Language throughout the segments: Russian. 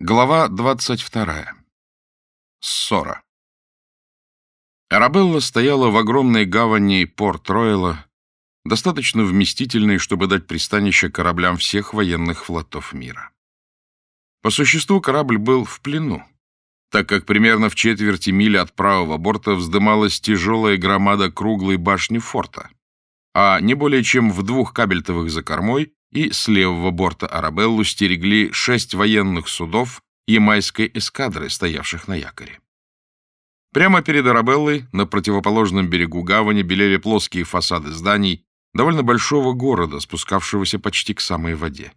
Глава 22. Ссора. Арабелла стояла в огромной гавани Порт-Ройла, достаточно вместительной, чтобы дать пристанище кораблям всех военных флотов мира. По существу корабль был в плену, так как примерно в четверти мили от правого борта вздымалась тяжелая громада круглой башни форта, а не более чем в двух кабельтовых за кормой и с левого борта Арабеллу стерегли шесть военных судов ямайской эскадры, стоявших на якоре. Прямо перед Арабеллой, на противоположном берегу гавани, белели плоские фасады зданий довольно большого города, спускавшегося почти к самой воде.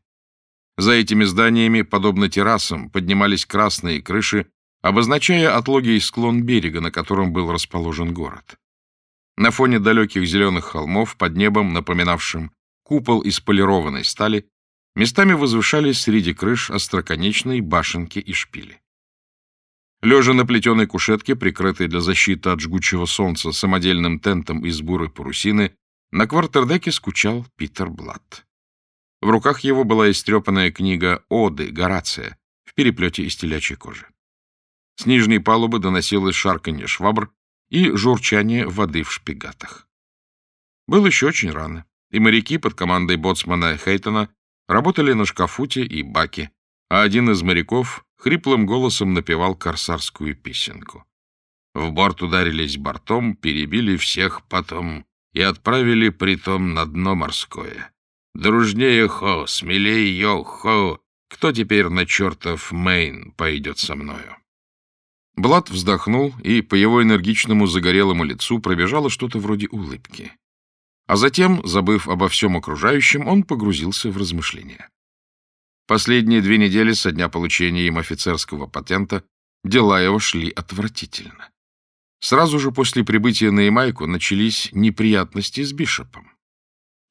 За этими зданиями, подобно террасам, поднимались красные крыши, обозначая отлогий склон берега, на котором был расположен город. На фоне далеких зеленых холмов, под небом, напоминавшим купол из полированной стали, местами возвышались среди крыш остроконечные башенки и шпили. Лежа на плетеной кушетке, прикрытой для защиты от жгучего солнца самодельным тентом из бурой парусины, на квартердеке скучал Питер Блатт. В руках его была истрепанная книга «Оды» Горация в переплете из телячьей кожи. С нижней палубы доносилось шарканье швабр и журчание воды в шпигатах. Было еще очень рано и моряки под командой боцмана Хейтона работали на шкафуте и баке, а один из моряков хриплым голосом напевал корсарскую песенку. В борт ударились бортом, перебили всех потом и отправили притом на дно морское. Дружнее хо, смелее йо-хо, кто теперь на чертов Мейн пойдет со мною? Блад вздохнул, и по его энергичному загорелому лицу пробежало что-то вроде улыбки. А затем, забыв обо всем окружающем, он погрузился в размышления. Последние две недели со дня получения им офицерского патента дела его шли отвратительно. Сразу же после прибытия на Ямайку начались неприятности с Бишопом.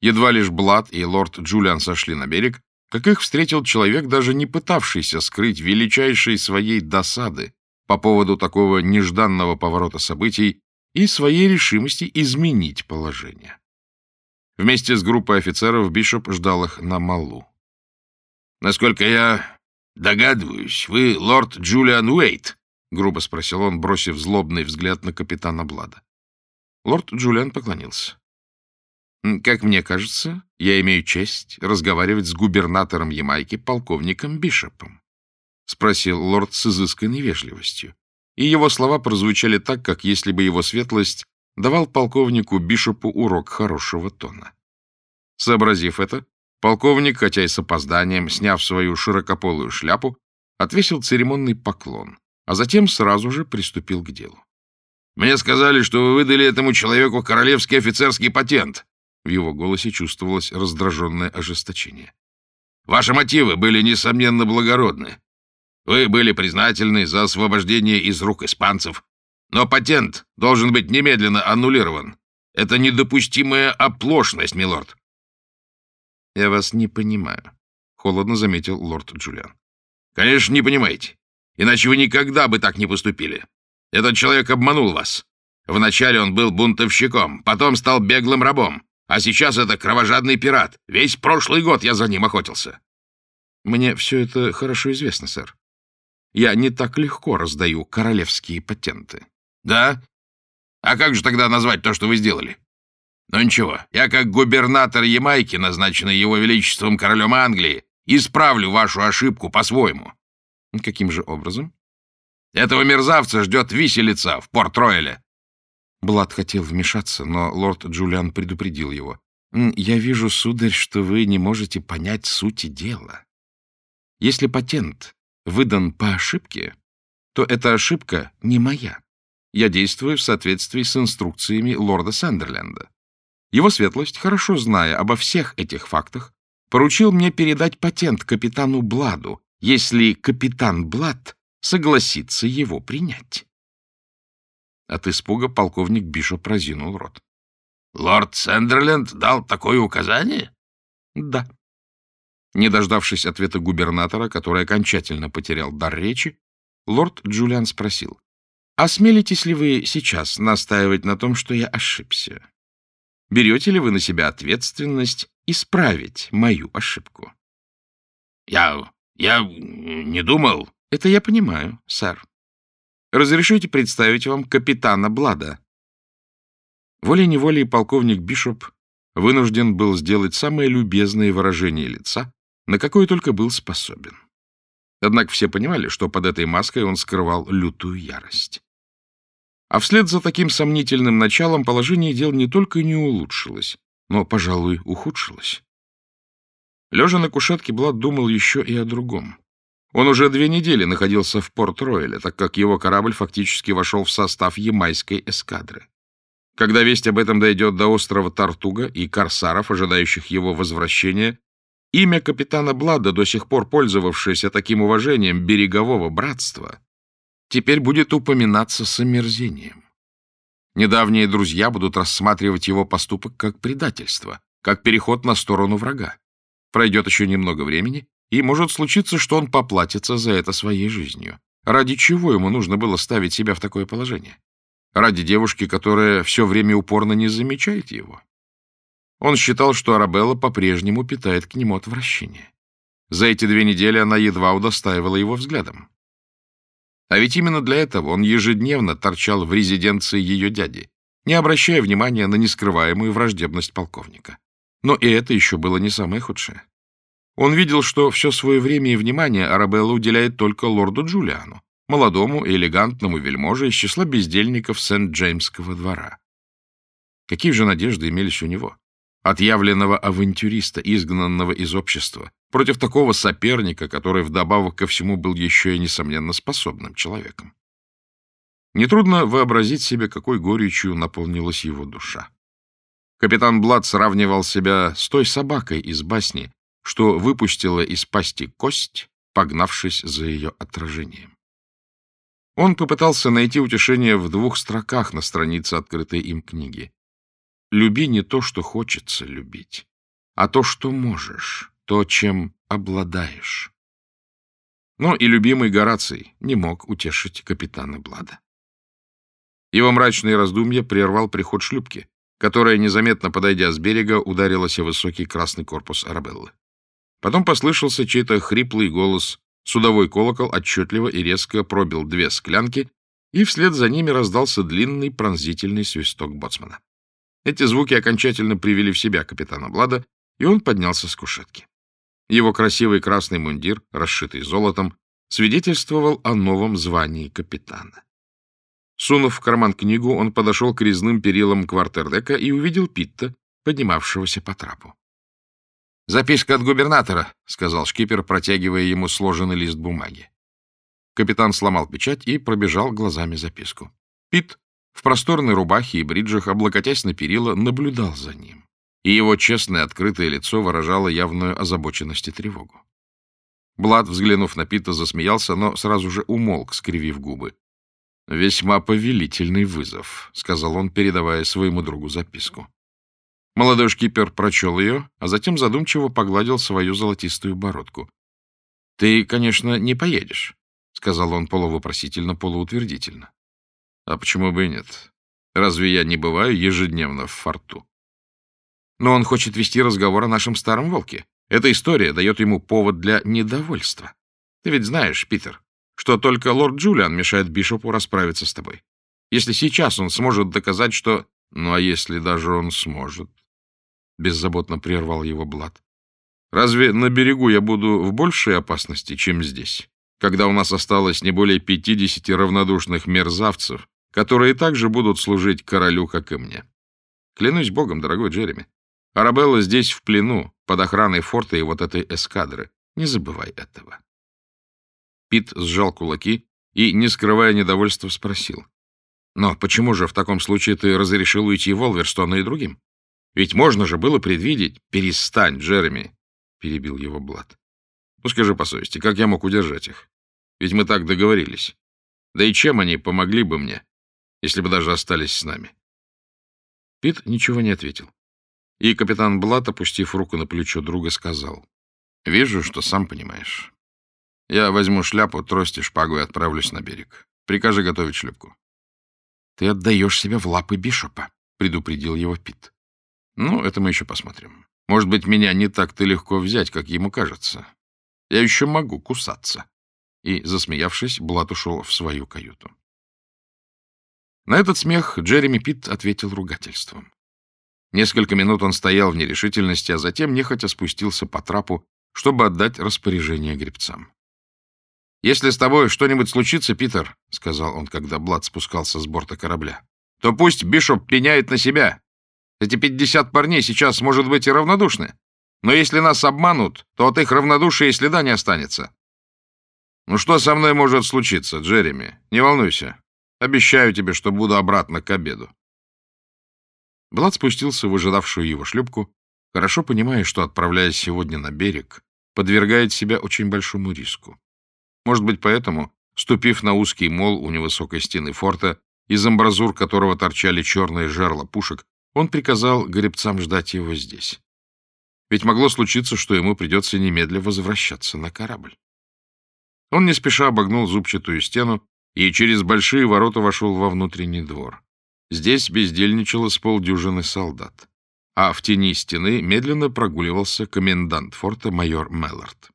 Едва лишь Блад и лорд Джулиан сошли на берег, как их встретил человек, даже не пытавшийся скрыть величайшей своей досады по поводу такого нежданного поворота событий и своей решимости изменить положение. Вместе с группой офицеров Бишоп ждал их на Малу. — Насколько я догадываюсь, вы лорд Джулиан Уэйт? — грубо спросил он, бросив злобный взгляд на капитана Блада. Лорд Джулиан поклонился. — Как мне кажется, я имею честь разговаривать с губернатором Ямайки, полковником Бишопом, — спросил лорд с изысканной вежливостью. И его слова прозвучали так, как если бы его светлость давал полковнику Бишопу урок хорошего тона. Сообразив это, полковник, хотя и с опозданием, сняв свою широкополую шляпу, отвесил церемонный поклон, а затем сразу же приступил к делу. «Мне сказали, что вы выдали этому человеку королевский офицерский патент». В его голосе чувствовалось раздраженное ожесточение. «Ваши мотивы были, несомненно, благородны. Вы были признательны за освобождение из рук испанцев, но патент должен быть немедленно аннулирован. Это недопустимая оплошность, милорд. — Я вас не понимаю, — холодно заметил лорд Джулиан. — Конечно, не понимаете. Иначе вы никогда бы так не поступили. Этот человек обманул вас. Вначале он был бунтовщиком, потом стал беглым рабом, а сейчас это кровожадный пират. Весь прошлый год я за ним охотился. — Мне все это хорошо известно, сэр. Я не так легко раздаю королевские патенты. Да? А как же тогда назвать то, что вы сделали? Ну ничего, я как губернатор Ямайки, назначенный его величеством королем Англии, исправлю вашу ошибку по-своему. Каким же образом? Этого мерзавца ждет виселица в Порт-Ройле. Блад хотел вмешаться, но лорд Джулиан предупредил его. «Я вижу, сударь, что вы не можете понять сути дела. Если патент выдан по ошибке, то эта ошибка не моя. Я действую в соответствии с инструкциями лорда Сандерленда. Его светлость, хорошо зная обо всех этих фактах, поручил мне передать патент капитану Бладу, если капитан Блад согласится его принять. От испуга полковник Бишоп разинул рот. — Лорд Сандерленд дал такое указание? — Да. Не дождавшись ответа губернатора, который окончательно потерял дар речи, лорд Джулиан спросил. Осмелитесь ли вы сейчас настаивать на том, что я ошибся? Берете ли вы на себя ответственность исправить мою ошибку? — Я... я не думал, — Это я понимаю, сэр. Разрешите представить вам капитана Блада. Волей-неволей полковник Бишоп вынужден был сделать самое любезное выражение лица, на какое только был способен. Однако все понимали, что под этой маской он скрывал лютую ярость. А вслед за таким сомнительным началом положение дел не только не улучшилось, но, пожалуй, ухудшилось. Лежа на кушетке, Блад думал еще и о другом. Он уже две недели находился в Порт-Ройле, так как его корабль фактически вошел в состав ямайской эскадры. Когда весть об этом дойдет до острова Тартуга и корсаров, ожидающих его возвращения, имя капитана Блада, до сих пор пользовавшееся таким уважением берегового братства, теперь будет упоминаться с омерзением. Недавние друзья будут рассматривать его поступок как предательство, как переход на сторону врага. Пройдет еще немного времени, и может случиться, что он поплатится за это своей жизнью. Ради чего ему нужно было ставить себя в такое положение? Ради девушки, которая все время упорно не замечает его. Он считал, что Арабелла по-прежнему питает к нему отвращение. За эти две недели она едва удостаивала его взглядом. А ведь именно для этого он ежедневно торчал в резиденции ее дяди, не обращая внимания на нескрываемую враждебность полковника. Но и это еще было не самое худшее. Он видел, что все свое время и внимание Арабелла уделяет только лорду Джулиану, молодому и элегантному вельможе из числа бездельников Сент-Джеймского двора. Какие же надежды имелись у него? Отъявленного авантюриста, изгнанного из общества, против такого соперника, который вдобавок ко всему был еще и, несомненно, способным человеком. Нетрудно вообразить себе, какой горечью наполнилась его душа. Капитан Блад сравнивал себя с той собакой из басни, что выпустила из пасти кость, погнавшись за ее отражением. Он попытался найти утешение в двух строках на странице открытой им книги. «Люби не то, что хочется любить, а то, что можешь, то, чем обладаешь». Но и любимый Гораций не мог утешить капитана Блада. Его мрачные раздумья прервал приход шлюпки, которая, незаметно подойдя с берега, ударилась о высокий красный корпус Арабеллы. Потом послышался чей-то хриплый голос. Судовой колокол отчетливо и резко пробил две склянки, и вслед за ними раздался длинный пронзительный свисток боцмана. Эти звуки окончательно привели в себя капитана Блада, и он поднялся с кушетки. Его красивый красный мундир, расшитый золотом, свидетельствовал о новом звании капитана. Сунув в карман книгу, он подошел к резным перилам квартердека и увидел Питта, поднимавшегося по трапу. «Записка от губернатора», — сказал шкипер, протягивая ему сложенный лист бумаги. Капитан сломал печать и пробежал глазами записку. Пит в просторной рубахе и бриджах, облокотясь на перила, наблюдал за ним, и его честное открытое лицо выражало явную озабоченность и тревогу. Блад, взглянув на Пита, засмеялся, но сразу же умолк, скривив губы. «Весьма повелительный вызов», — сказал он, передавая своему другу записку. Молодой шкипер прочел ее, а затем задумчиво погладил свою золотистую бородку. — Ты, конечно, не поедешь, — сказал он полувопросительно, полуутвердительно. — А почему бы и нет? Разве я не бываю ежедневно в форту? Но он хочет вести разговор о нашем старом волке. Эта история дает ему повод для недовольства. Ты ведь знаешь, Питер, что только лорд Джулиан мешает Бишопу расправиться с тобой. Если сейчас он сможет доказать, что... Ну, а если даже он сможет? беззаботно прервал его Блад. Разве на берегу я буду в большей опасности, чем здесь, когда у нас осталось не более пятидесяти равнодушных мерзавцев, которые также будут служить королю, как и мне? Клянусь богом, дорогой Джереми, Арабелла здесь в плену, под охраной форта и вот этой эскадры. Не забывай этого. Пит сжал кулаки и, не скрывая недовольства, спросил. «Но почему же в таком случае ты разрешил уйти Волверстону и другим? Ведь можно же было предвидеть... Перестань, Джереми, — перебил его Блад. Ну, скажи по совести, как я мог удержать их? Ведь мы так договорились. Да и чем они помогли бы мне, если бы даже остались с нами? Пит ничего не ответил. И капитан Блад, опустив руку на плечо друга, сказал. — Вижу, что сам понимаешь. Я возьму шляпу, трость и шпагу и отправлюсь на берег. Прикажи готовить шлюпку. — Ты отдаешь себя в лапы Бишопа, — предупредил его Пит. Ну, это мы еще посмотрим. Может быть, меня не так-то легко взять, как ему кажется. Я еще могу кусаться. И, засмеявшись, Блат ушел в свою каюту. На этот смех Джереми Питт ответил ругательством. Несколько минут он стоял в нерешительности, а затем нехотя спустился по трапу, чтобы отдать распоряжение гребцам. «Если с тобой что-нибудь случится, Питер, — сказал он, когда Блад спускался с борта корабля, — то пусть Бишоп пеняет на себя. Эти пятьдесят парней сейчас, может быть, и равнодушны. Но если нас обманут, то от их равнодушия и следа не останется. Ну что со мной может случиться, Джереми? Не волнуйся. Обещаю тебе, что буду обратно к обеду. Блад спустился в ожидавшую его шлюпку, хорошо понимая, что, отправляясь сегодня на берег, подвергает себя очень большому риску. Может быть, поэтому, ступив на узкий мол у невысокой стены форта, из амбразур которого торчали черные жерла пушек, он приказал гребцам ждать его здесь. Ведь могло случиться, что ему придется немедля возвращаться на корабль. Он не спеша обогнул зубчатую стену и через большие ворота вошел во внутренний двор. Здесь бездельничало с полдюжины солдат, а в тени стены медленно прогуливался комендант форта майор Меллард.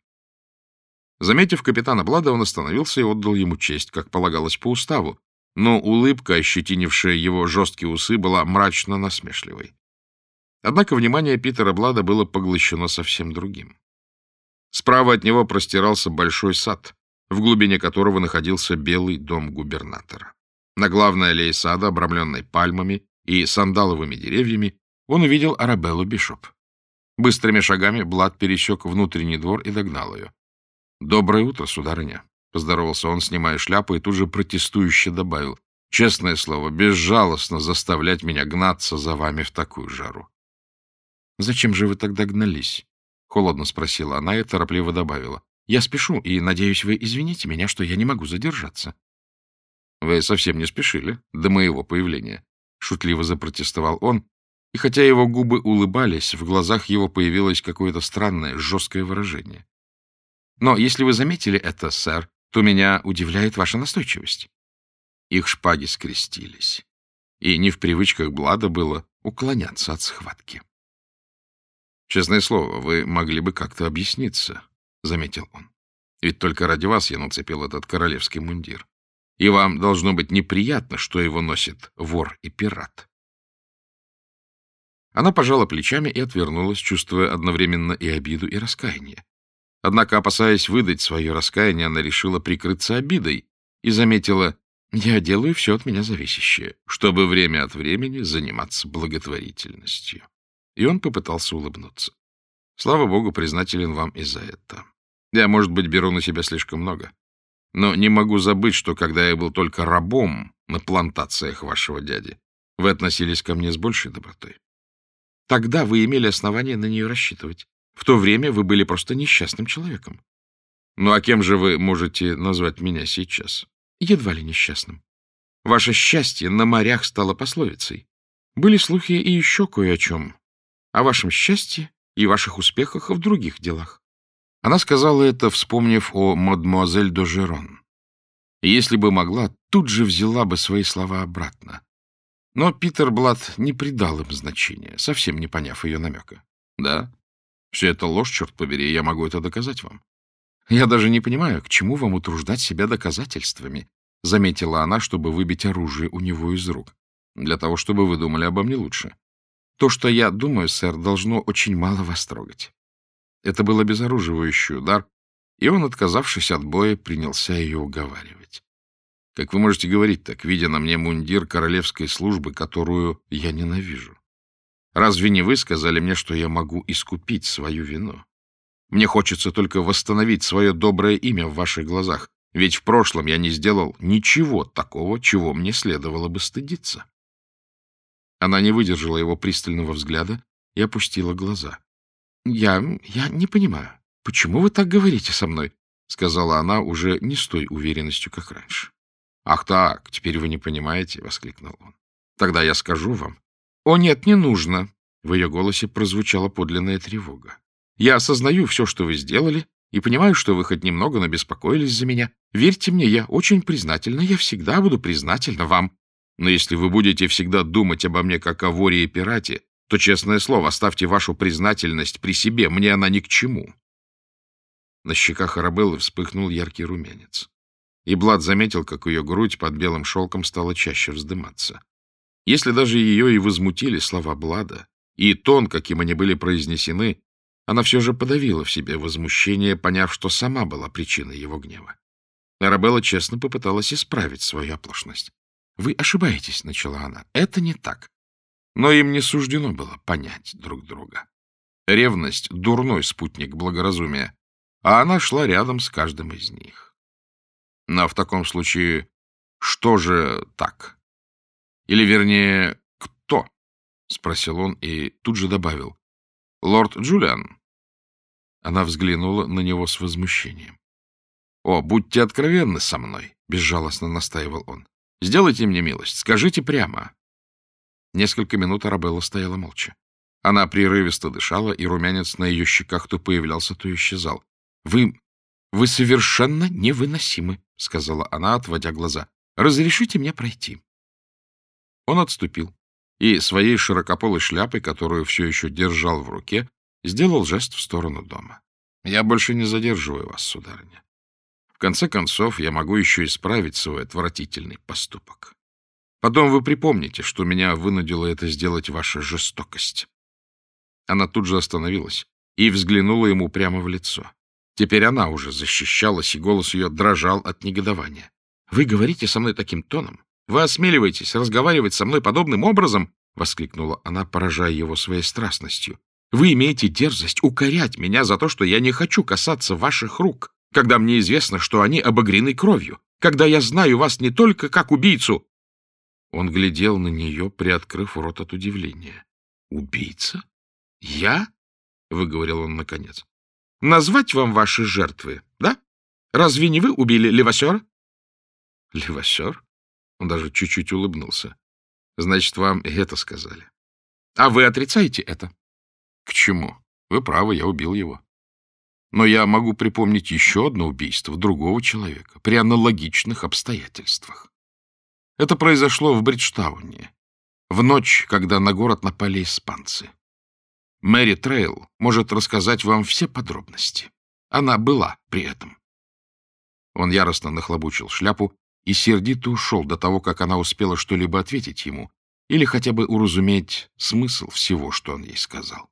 Заметив капитана Блада, он остановился и отдал ему честь, как полагалось по уставу, но улыбка, ощетинившая его жесткие усы, была мрачно насмешливой. Однако внимание Питера Блада было поглощено совсем другим. Справа от него простирался большой сад, в глубине которого находился белый дом губернатора. На главной аллее сада, обрамленной пальмами и сандаловыми деревьями, он увидел Арабеллу Бишоп. Быстрыми шагами Блад пересек внутренний двор и догнал ее. — Доброе утро, сударыня, — поздоровался он, снимая шляпу, и тут же протестующе добавил. — Честное слово, безжалостно заставлять меня гнаться за вами в такую жару. — Зачем же вы тогда гнались? — холодно спросила она и торопливо добавила. — Я спешу, и, надеюсь, вы извините меня, что я не могу задержаться. Вы совсем не спешили до моего появления. Шутливо запротестовал он, и хотя его губы улыбались, в глазах его появилось какое-то странное, жесткое выражение. Но если вы заметили это, сэр, то меня удивляет ваша настойчивость. Их шпаги скрестились, и не в привычках Блада было уклоняться от схватки. «Честное слово, вы могли бы как-то объясниться», — заметил он. «Ведь только ради вас я нацепил этот королевский мундир и вам должно быть неприятно, что его носит вор и пират. Она пожала плечами и отвернулась, чувствуя одновременно и обиду, и раскаяние. Однако, опасаясь выдать свое раскаяние, она решила прикрыться обидой и заметила, «Я делаю все от меня зависящее, чтобы время от времени заниматься благотворительностью». И он попытался улыбнуться. Слава богу, признателен вам и за это. Я, может быть, беру на себя слишком много. Но не могу забыть, что когда я был только рабом на плантациях вашего дяди, вы относились ко мне с большей добротой. Тогда вы имели основание на нее рассчитывать. В то время вы были просто несчастным человеком. Ну а кем же вы можете назвать меня сейчас? Едва ли несчастным. Ваше счастье на морях стало пословицей. Были слухи и еще кое о чем. О вашем счастье и ваших успехах в других делах. Она сказала это, вспомнив о мадемуазель Дожерон. Если бы могла, тут же взяла бы свои слова обратно. Но Питер Блад не придал им значения, совсем не поняв ее намека. Да, все это ложь, черт побери, я могу это доказать вам. Я даже не понимаю, к чему вам утруждать себя доказательствами, заметила она, чтобы выбить оружие у него из рук. Для того, чтобы вы думали обо мне лучше. То, что я думаю, сэр, должно очень мало вас трогать. Это был обезоруживающий удар, и он, отказавшись от боя, принялся ее уговаривать. Как вы можете говорить так, видя на мне мундир королевской службы, которую я ненавижу? Разве не вы сказали мне, что я могу искупить свою вину? Мне хочется только восстановить свое доброе имя в ваших глазах, ведь в прошлом я не сделал ничего такого, чего мне следовало бы стыдиться. Она не выдержала его пристального взгляда и опустила глаза. «Я... я не понимаю, почему вы так говорите со мной?» — сказала она уже не с той уверенностью, как раньше. «Ах так, теперь вы не понимаете?» — воскликнул он. «Тогда я скажу вам». «О, нет, не нужно!» В ее голосе прозвучала подлинная тревога. «Я осознаю все, что вы сделали, и понимаю, что вы хоть немного, но беспокоились за меня. Верьте мне, я очень признательна, я всегда буду признательна вам. Но если вы будете всегда думать обо мне как о воре и пирате, то, честное слово, оставьте вашу признательность при себе, мне она ни к чему. На щеках Арабеллы вспыхнул яркий румянец. И Блад заметил, как ее грудь под белым шелком стала чаще вздыматься. Если даже ее и возмутили слова Блада, и тон, каким они были произнесены, она все же подавила в себе возмущение, поняв, что сама была причиной его гнева. Арабелла честно попыталась исправить свою оплошность. — Вы ошибаетесь, — начала она. — Это не так. Но им не суждено было понять друг друга. Ревность — дурной спутник благоразумия, а она шла рядом с каждым из них. Но в таком случае что же так? Или, вернее, кто? — спросил он и тут же добавил. — Лорд Джулиан. Она взглянула на него с возмущением. — О, будьте откровенны со мной, — безжалостно настаивал он. — Сделайте мне милость, скажите прямо. Несколько минут Арабелла стояла молча. Она прерывисто дышала, и румянец на ее щеках то появлялся, то исчезал. — Вы... вы совершенно невыносимы, — сказала она, отводя глаза. — Разрешите мне пройти. Он отступил и своей широкополой шляпой, которую все еще держал в руке, сделал жест в сторону дома. — Я больше не задерживаю вас, сударыня. В конце концов, я могу еще исправить свой отвратительный поступок. Потом вы припомните, что меня вынудила это сделать ваша жестокость. Она тут же остановилась и взглянула ему прямо в лицо. Теперь она уже защищалась, и голос ее дрожал от негодования. — Вы говорите со мной таким тоном? Вы осмеливаетесь разговаривать со мной подобным образом? — воскликнула она, поражая его своей страстностью. — Вы имеете дерзость укорять меня за то, что я не хочу касаться ваших рук, когда мне известно, что они обогрены кровью, когда я знаю вас не только как убийцу. Он глядел на нее, приоткрыв рот от удивления. — Убийца? Я? — выговорил он наконец. — Назвать вам ваши жертвы, да? Разве не вы убили Левасера? — Левасер? Он даже чуть-чуть улыбнулся. — Значит, вам это сказали. — А вы отрицаете это? — К чему? Вы правы, я убил его. Но я могу припомнить еще одно убийство другого человека при аналогичных обстоятельствах. Это произошло в Бриджтауне, в ночь, когда на город напали испанцы. Мэри Трейл может рассказать вам все подробности. Она была при этом. Он яростно нахлобучил шляпу и сердито ушел до того, как она успела что-либо ответить ему или хотя бы уразуметь смысл всего, что он ей сказал.